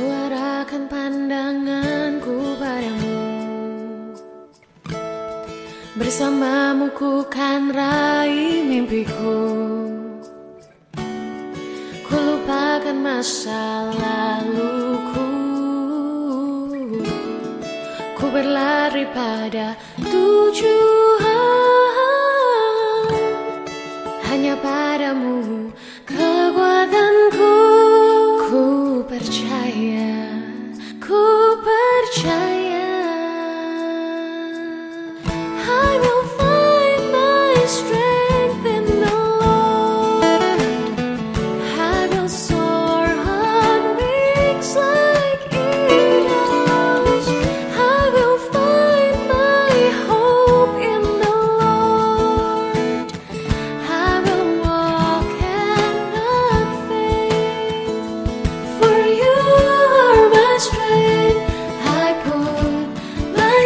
Ku pandanganku padamu. Bersamamu ku kan raih mimpiku. Ku lupakan masa laluku. Ku berlari pada tujuan Hanya padamu kekuatanku percaya, ku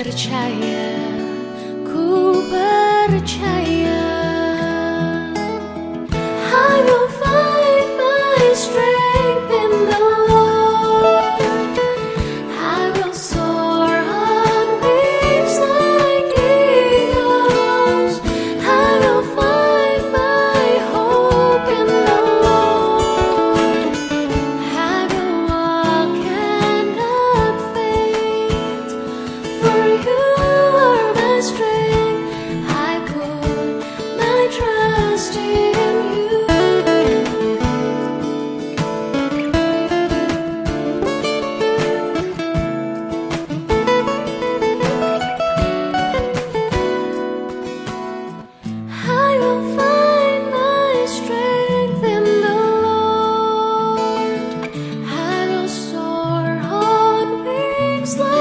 percaya, ku percaya. Like